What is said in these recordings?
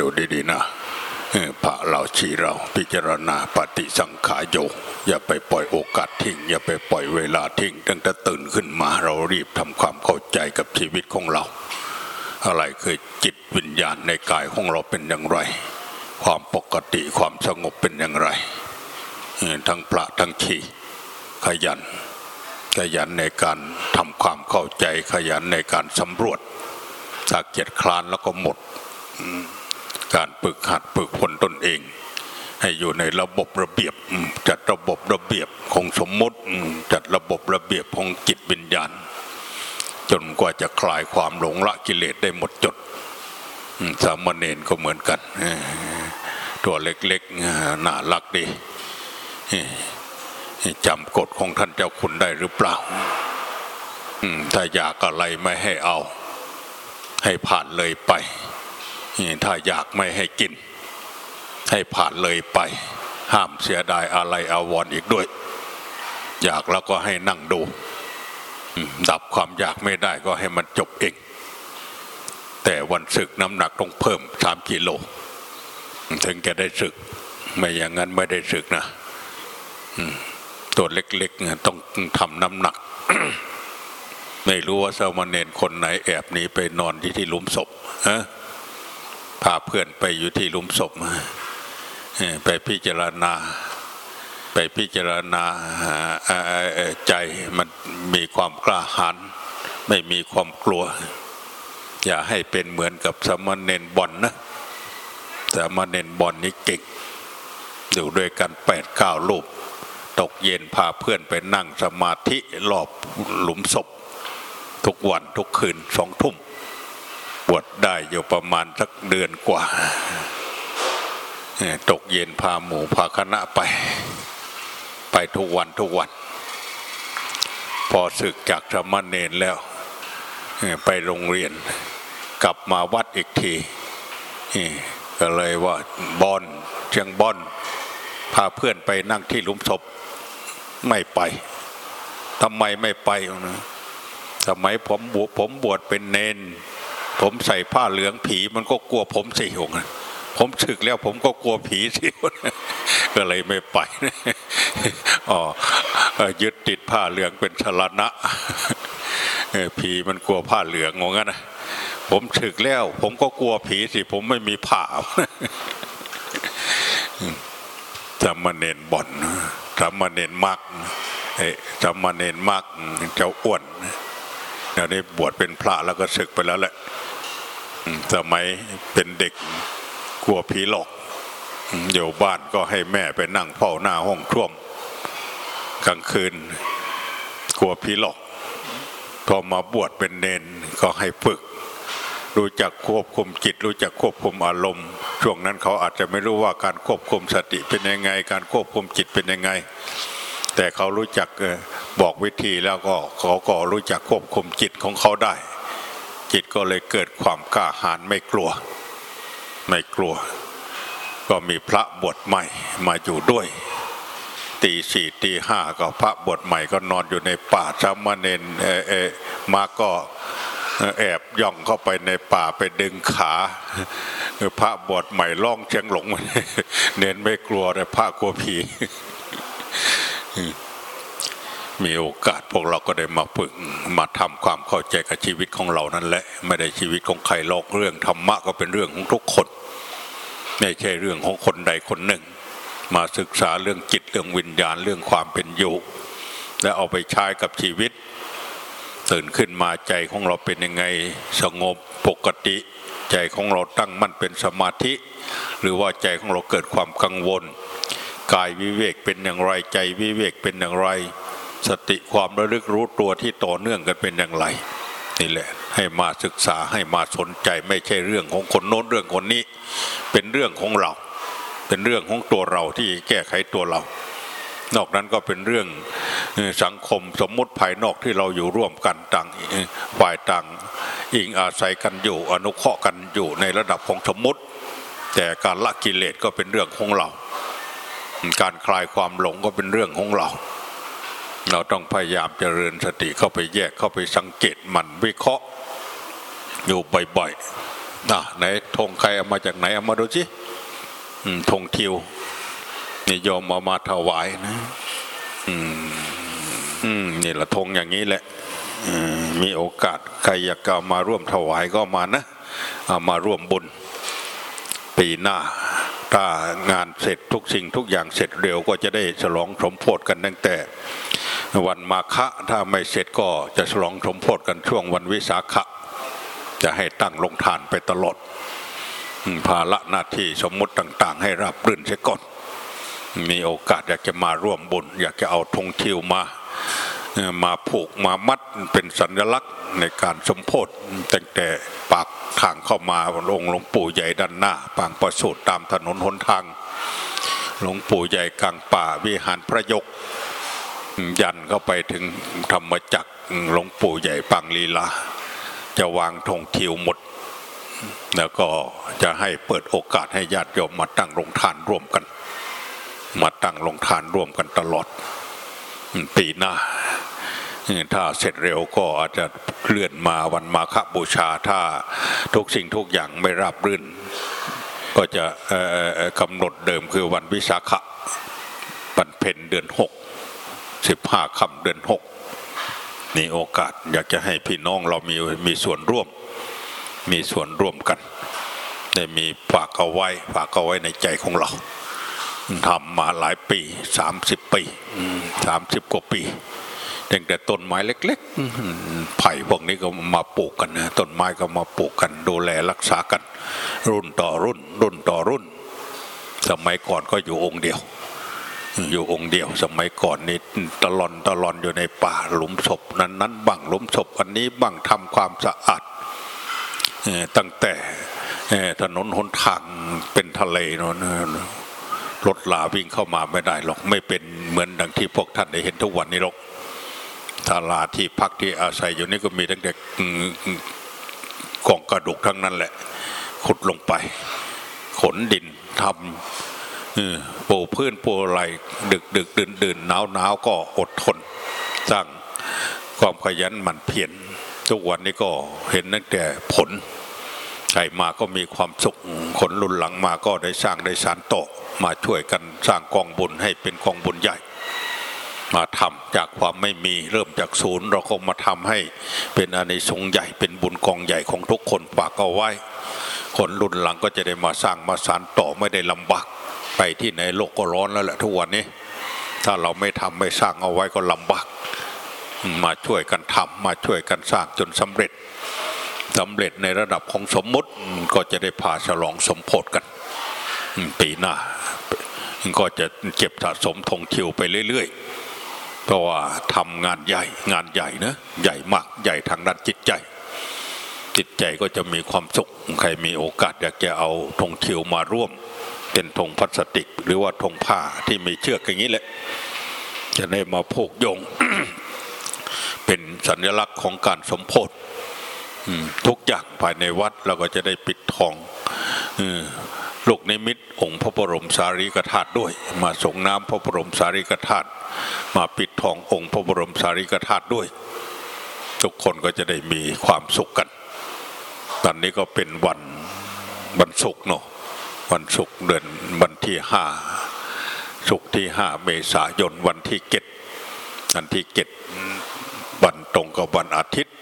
ดูดีๆนะพระเราชีเราพิจารณาปฏิสังขารโยอย่าไปปล่อยโอกาสทิ้ง อย่าไปปล่อยเวลาทิ้งตั้งแต่ตื่นขึ้นมาเรารีบทำความเข้าใจกับชีวิตของเรา อะไรคือจิตวิญญาณในกายของเราเป็นอย่างไร ความปกติความสงบเป็นอย่างไร ทั้งพระทั้งชีขยัน ขยันในการทำความเข้าใจขยันในการสำรวจถ้าเกียจคลานแล้วก็หมด การฝึกหัดฝึกฝนตนเอง ให้อยู่ในระบบระเบียบจัดระบบระเบียบของสมมติจัดระบบระเบียบของจิตวิญญาณ จนกว่าจะคลายความหลงละกิเลสได้หมดจดสามเณรก็เหมือนกัน ตัวเล็กๆน่ารักดีจำกฎของท่านเจ้าคุณได้หรือเปล่าถ้าอยากอะไรไม่ให้เอา ให้ผ่านเลยไป ถ้าอยากไม่ให้กิน ให้ผ่านเลยไป ห้ามเสียดายอะไรอาวรออีกด้วย อยากแล้วก็ให้นั่งดู ดับความอยากไม่ได้ก็ให้มันจบเอง แต่วันศึกน้ำหนักต้องเพิ่มสามกิโล ถึงจะได้ศึก ไม่อย่างนั้นไม่ได้ศึกนะตัวเล็กๆต้องทำน้ำหนัก ไม่รู้ว่าสามเณรคนไหนแอบหนีไปนอนที่ที่ลุมศพฮะ พาเพื่อนไปอยู่ที่ลุมศพไปพิจารณา ไปพิจารณาใจมันมีความกล้าหาญไม่มีความกลัว อย่าให้เป็นเหมือนกับสมณเณรบอลนนะสมณเณรบอลนี่เก่งอยู่ด้วยกันแปดเก้ารูปตกเย็นพาเพื่อนไปนั่งสมาธิรอบหลุมศพ ทุกวันทุกคืนสองทุ่ม บวชได้อยู่ประมาณสักเดือนกว่า ตกเย็นพาหมู่พาคณะไป ไปทุกวันทุกวัน พอศึกจากธรรมเณรแล้ว ไปโรงเรียน กลับมาวัดอีกทีก็เลยว่าบอนเชียงบอนพาเพื่อนไปนั่งที่ลุมศพไม่ไปทำไมไม่ไปนะสมัยผมบวผมบวชเป็นเนน ผมใส่ผ้าเหลืองผีมันก็กลัวผมสิหงผมศึกแล้วผมก็กลัวผีสิก็เลยไม่ไปอ๋อยึดติดผ้าเหลืองเป็นชลนะผีมันกลัวผ้าเหลืองงงั้นนะผมศึกแล้ว ผมก็กลัวผีสิ ผมไม่มีผ้าจำมาเนนบ่อนจำมาเนนมักจำมาเนนมักเจ้าอ้วน เดี๋ยวนี้บวชเป็นพระแล้วก็ศึกไปแล้วแหละสมัยเป็นเด็กกลัวผีหลอกอยู่บ้านก็ให้แม่ไปนั่งเฝ้าหน้าห้องท่วม กลางคืน กลัวผีหลอกพอมาบวชเป็นเนนก็ให้ฝึก รู้จักควบคุมจิต รู้จักควบคุมอารมณ์ ช่วงนั้นเขาอาจจะไม่รู้ว่าการควบคุมสติเป็นยังไง การควบคุมจิตเป็นยังไง แต่เขารู้จักบอกวิธีแล้วก็เขาก็รู้จักควบคุมจิตของเขาได้ จิตก็เลยเกิดความกล้าหาญไม่กลัว ไม่กลัว ก็มีพระบวชใหม่มาอยู่ด้วยตีสี่ตีห้าก็พระบวชใหม่ก็นอนอยู่ในป่าสามเณรเอมาก็แอบย่องเข้าไปในป่าไปดึงขาพระบวชใหม่ล่องเชียงหลงเน้นไม่กลัวแต่พระกลัวผี มีโอกาสพวกเราก็ได้มาฝึกมาทำความเข้าใจกับชีวิตของเรานั่นแหละ ไม่ได้ชีวิตของใครโลกเรื่องธรรมะก็เป็นเรื่องของทุกคนไม่ใช่เรื่องของคนใดคนหนึ่ง มาศึกษาเรื่องจิตเรื่องวิญญาณเรื่องความเป็นอยู่และเอาไปใช้กับชีวิต ตื่นขึ้นมาใจของเราเป็นยังไงสงบปกติ ใจของเราตั้งมั่นเป็นสมาธิ หรือว่าใจของเราเกิดความกังวล กายวิเวกเป็นอย่างไรใจวิเวกเป็นอย่างไร สติความระลึกรู้ตัวที่ต่อเนื่องกันเป็นอย่างไรนี่แหละให้มาศึกษาให้มาสนใจไม่ใช่เรื่องของคนโน้นเรื่องคนนี้ เป็นเรื่องของเรา เป็นเรื่องของตัวเราที่แก้ไขตัวเรา นอกนั้นก็เป็นเรื่องสังคมสมมุติภายนอกที่เราอยู่ร่วมกันต่างฝ่ายต่างอิงอาศัยกันอยู่ อนุเคราะห์กันอยู่ในระดับของสมมุติ แต่การละกิเลสก็เป็นเรื่องของเรา การคลายความหลงก็เป็นเรื่องของเรา เราต้องพยายามเจริญสติเข้าไปแยกเข้าไปสังเกตมันวิเคราะห์อยู่บ่อยๆอะไหนธงใครเอามาจากไหนเอามาดูสิอืมธงทิวนี่โยมเอามาถวายนะ อืมอืมนี่ละธงอย่างนี้แหละมมีโอกาสใครอยากเอามาร่วมถวายก็มานะเอามาร่วมบุญปีหน้า ถ้างานเสร็จทุกสิ่งทุกอย่างเสร็จเร็วก็จะได้ฉลองสมโพธิกันตั้งแต่ วันมาฆะถ้าไม่เสร็จก็จะฉลองสมโพธิกันช่วงวันวิสาขะ จะให้ตั้งลงทานไปตลอดภาระหน้าที่สมมุติต่าง ๆ ให้รับรื่นเสียก่อนมีโอกาสอยากจะมาร่วมบุญ อยากจะเอาธงทิวมา มาผูกมามัดเป็นสัญลักษณ์ในการสมโพธิตั้งแต่ปากทางเข้ามาองค์หลวงปู่ใหญ่ด้านหน้าปางประสูตรตามถนนหนทาง หลวงปู่ใหญ่กลางป่าวิหารพระยก ยันเข้าไปถึงธรรมจักรหลวงปู่ใหญ่ปางลีลาจะวางธงทิวหมด แล้วก็จะให้เปิดโอกาสให้ญาติโยมมาตั้งโรงทานร่วมกัน มาตั้งโรงทานร่วมกันตลอดปีหน้า ถ้าเสร็จเร็วก็อาจจะเคลื่อนมาวันมาฆบูชาถ้าทุกสิ่งทุกอย่างไม่ราบรื่น ก็จะกำหนดเดิมคือวันวิสาขะวันเพ็ญเดือนหกสิบห้าค่ำเดือนหกนี่โอกาสอยากจะให้พี่น้องเรามีมีส่วนร่วม มีส่วนร่วมกัน ได้มีฝากเอาไว้ฝากเอาไว้ในใจของเราทำมาหลายปีสามสิบปีสามสิบกว่าปี ตั้งแต่ต้นไม้เล็กๆไผ่พวกนี้ก็มาปลูกกันนะต้นไม้ก็มาปลูกกัน ดูแลรักษากัน รุ่นต่อรุ่น รุ่นต่อรุ่น สมัยก่อนก็อยู่องค์เดียว อยู่องค์เดียว สมัยก่อนนี่ตลอนตลอนอยู่ในป่าหลุมศพนั้นนั้นบังหลุมศพอันนี้บังทำความสะอาดเอ่อตั้งแต่เอ่อถนนหนทางเป็นทะเลเนอะรถลาวิ่งเข้ามาไม่ได้หรอก ไม่เป็นเหมือนดังที่พวกท่านได้เห็นทุกวันนี้หรอก ทาลาที่พักที่อาศัยอยู่นี่ก็มีตั้งแต่กองกระดูกทั้งนั้นแหละ ขุดลงไป ขนดินทำปูพื้นปูอะไรดึกดึกดื่นดื่นหนาวหนาวก็อดทนสร้างความขยันหมั่นเพียรทุกวันนี้ก็เห็นตั้งแต่ผลใครมาก็มีความสุขคนรุ่นหลังมาก็ได้สร้างได้สานโตมาช่วยกันสร้างกองบุญให้เป็นกองบุญใหญ่ มาทำจากความไม่มีเริ่มจากศูนย์ เราก็มาทำให้เป็นอานิสงส์ใหญ่เป็นบุญกองใหญ่ของทุกคนฝากเอาไว้ คนรุ่นหลังก็จะได้มาสร้างมาสานต่อไม่ได้ลำบากไปที่ไหนโลกก็ร้อนแล้วแหละทุกวันนี้ ถ้าเราไม่ทำไม่สร้างเอาไว้ก็ลำบากมาช่วยกันทำมาช่วยกันสร้างจนสำเร็จสำเร็จในระดับของสมมติก็จะได้พาฉลองสมโพธกันปีหน้าก็จะเก็บสะสมธงทิวไปเรื่อย ๆ เพราะว่าทำงานใหญ่งานใหญ่นะใหญ่มากใหญ่ทางด้านจิตใจ จิตใจก็จะมีความสุขใครมีโอกาสอยากจะเอาธงทิวมาร่วม เป็นธงพลาสติก หรือว่าธงผ้าที่มีเชือกอย่างนี้แหละ จะได้มาผูกโยง เป็นสัญลักษณ์ของการสมโพธิทุกอย่างภายในวัดเราก็จะได้ปิดทองอ ลูกนิมิตองค์พระบรมสารีริกธาตุด้วย มาส่งน้ำพระบรมสารีริกธาตุมาปิดทององค์พระบรมสารีริกธาตุด้วย ทุกคนก็จะได้มีความสุขกัน ตอนนี้ก็เป็นวันวันศุกร์เนาะวันศุกร์เดือนวันที่ห้าศุกร์ที่ห้าเมษายนวันที่เจ็ดวันที่เจ็ดวันตรงกับวันอาทิตย์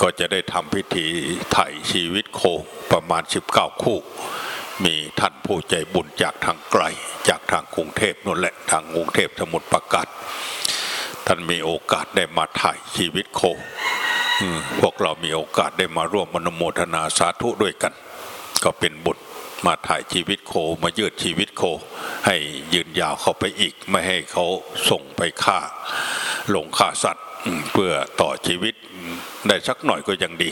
ก็จะได้ทำพิธีไถ่ชีวิตโคประมาณ 19 คู่ มีท่านผู้ใจบุญจากทางไกล จากทางกรุงเทพนั่นแหละทางกรุงเทพสมุทรปราการท่านมีโอกาสได้มาถ่ายชีวิตโคพวกเรามีโอกาสได้มาร่วมมโนโมทนาสาธุด้วยกัน ก็เป็นบุญมาถ่ายชีวิตโคมายืดชีวิตโค ให้ยืนยาวเข้าไปอีก ไม่ให้เขาส่งไปฆ่าลงฆ่าสัตว์เพื่อต่อชีวิตได้สักหน่อยก็ยังดี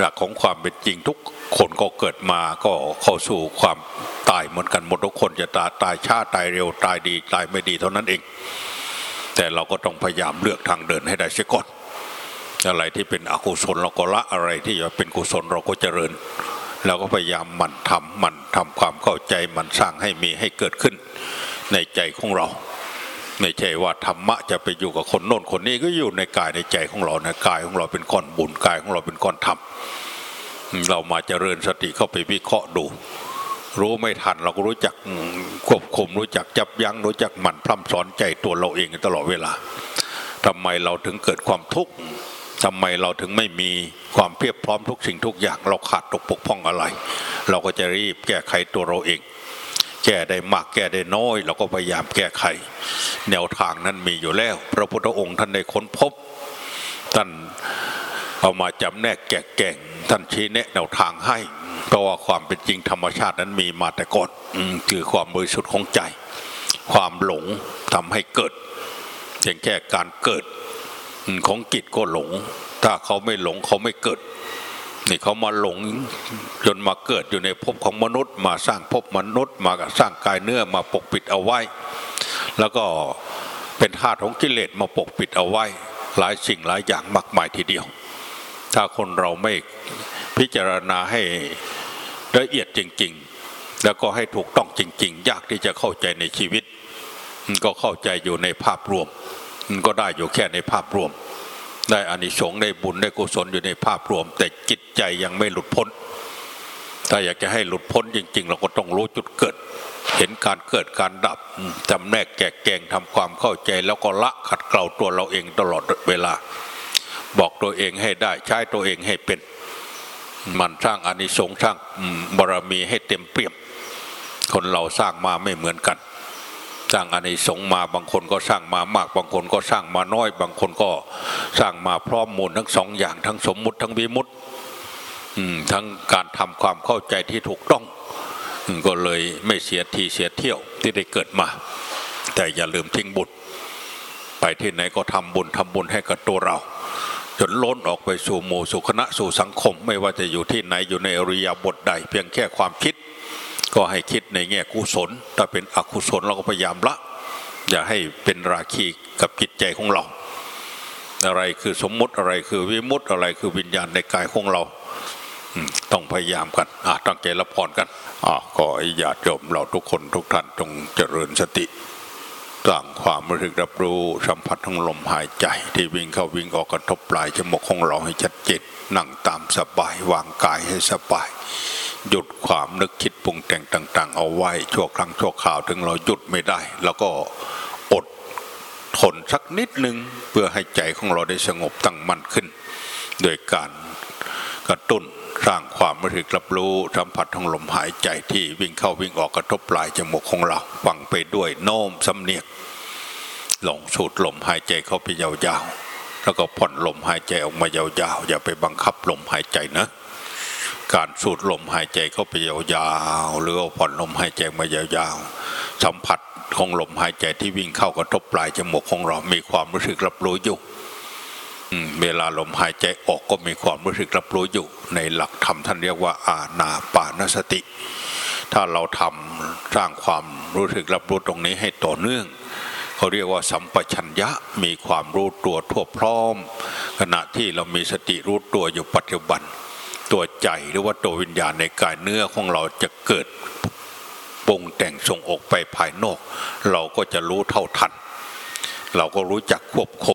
หลักของความเป็นจริงทุกคนก็เกิดมาก็เข้าสู่ความตายเหมือนกันหมดทุกคนจะตายตายช้าตายเร็วตายดีตายไม่ดีเท่านั้นเอง แต่เราก็ต้องพยายามเลือกทางเดินให้ได้เสียก่อนอะไรที่เป็นอกุศลเราก็ละอะไรที่จะเป็นกุศลเราก็เจริญเราก็พยายามมันทำมันทำความเข้าใจมันสร้างให้มีให้เกิดขึ้นในใจของเรา ไม่ใช่ว่าธรรมะจะไปอยู่กับคนโน้นคนนี้ก็อยู่ในกายในใจของเรานะกายของเราเป็นก้อนบุญกายของเราเป็นก้อนธรรมเรามาเจริญสติเข้าไปวิเคราะห์ดู รู้ไม่ทันเราก็รู้จักควบคุมรู้จักจับยั้งรู้จักหมั่นพร่ำสอนใจตัวเราเองตลอดเวลาทำไมเราถึงเกิดความทุกข์ทำไมเราถึงไม่มีความเพียบพร้อมทุกสิ่งทุกอย่างเราขาดตกปกพร่องอะไร เราก็จะรีบแก้ไขตัวเราเอง แก้ได้มากแก้ได้น้อยเราก็พยายามแก้ไข แนวทางนั้นมีอยู่แล้ว พระพุทธองค์ท่านได้ค้นพบท่านเอามาจำแนกแกะแก่งท่านชี้แนะแนวทางให้ เพราะว่าความเป็นจริงธรรมชาตินั้นมีมาแต่ก่อนคือความบริสุทธิ์ของใจ ความหลงทำให้เกิดเพียงแค่การเกิดของกิจก็หลง ถ้าเขาไม่หลงเขาไม่เกิด นี่เขามาหลงจนมาเกิดอยู่ในภพของมนุษย์ มาสร้างภพมนุษย์ มาสร้างกายเนื้อมาปกปิดเอาไว้ แล้วก็เป็นธาตุของกิเลสมาปกปิดเอาไว้ หลายสิ่งหลายอย่างมากมายทีเดียว ถ้าคนเราไม่พิจารณาให้ละเอียดจริง ๆ แล้วก็ให้ถูกต้องจริง ๆ ยากที่จะเข้าใจในชีวิตมันก็เข้าใจอยู่ในภาพรวมมันก็ได้อยู่แค่ในภาพรวม ได้อานิสงส์ได้บุญได้กุศลอยู่ในภาพรวม แต่จิตใจยังไม่หลุดพ้น ถ้าอยากจะให้หลุดพ้นจริง ๆ เราก็ต้องรู้จุดเกิด เห็นการเกิดการดับจำแนกแกะแกงทำความเข้าใจ แล้วก็ละขัดเกลาตัวเราเองตลอดเวลา บอกตัวเองให้ได้ใช้ตัวเองให้เป็น มันสร้างอานิสงส์สร้างบารมีให้เต็มเปี่ยม คนเราสร้างมาไม่เหมือนกัน สร้างอานิสงส์มาบางคนก็สร้างมามาก บางคนก็สร้างมาน้อย บางคนก็สร้างมาพร้อมมูลทั้งสองอย่างทั้งสมมุติทั้งวิมุติทั้งการทำความเข้าใจที่ถูกต้อง ก็เลยไม่เสียทีเสียเที่ยวที่ได้เกิดมา แต่อย่าลืมทิ้งบุญไปที่ไหนก็ทำบุญทำบุญให้กับตัวเรา จนล้นออกไปสู่หมู่สู่คณะสู่สังคม ไม่ว่าจะอยู่ที่ไหนอยู่ในอริยบทใด เพียงแค่ความคิด ก็ให้คิดในแง่กุศลถ้าเป็นอกุศลเราก็พยายามละ อย่าให้เป็นราคีกับจิตใจของเรา อะไรคือสมมุติอะไรคือวิมุตติอะไรคือวิญญาณในกายของเราต้องพยายามกันอะตั้งใจรับพรกันอะก็ให้ญาติโยมเราทุกคนทุกท่านจงเจริญสติสร้างความรู้สึกรับรู้สัมผัสของลมหายใจ ที่วิ่งเข้าวิ่งออกกระทบปลายจมูกของเราให้ชัดเจนนั่งตามสบายวางกายให้สบาย หยุดความนึกคิดปรุงแต่งต่าง ๆ เอาไว้ชั่วครั้งชั่วคราวถึงเราหยุดไม่ได้ แล้วก็อดทนสักนิดหนึ่งเพื่อให้ใจของเราได้สงบตั้งมั่นขึ้น โดยการกระตุ้นสร้างความรู้สึกรับรู้สัมผัสของลมหายใจที่วิ่งเข้าวิ่งออกกระทบปลายจมูกของเราฟังไปด้วยโน้มสำเนียกลองสูดลมหายใจเข้าไปยาวๆแล้วก็ผ่อนลมหายใจออกมายาวๆอย่าไปบังคับลมหายใจนะ การสูดลมหายใจเข้าไปยาวๆหรือว่าผ่อนลมหายใจมายาวๆ สัมผัสของลมหายใจที่วิ่งเข้ากระทบปลายจมูกของเรา มีความรู้สึกรับรู้อยู่เวลาลมหายใจออกก็มีความรู้สึกรับรู้อยู่ ในหลักธรรมท่านเรียกว่า อาณาปานสติ ถ้าเราทำสร้างความรู้สึกรับรู้ตรงนี้ให้ต่อเนื่องเขาเรียกว่าสัมปชัญญะมีความรู้ตัวทั่วพร้อม ขณะที่เรามีสติรู้ตัวอยู่ปัจจุบัน ตัวใจหรือว่าตัววิญญาณในกายเนื้อของเราจะเกิดปรุงแต่งส่งออกไปภายนอก เราก็จะรู้เท่าทัน เราก็รู้จักควบคุม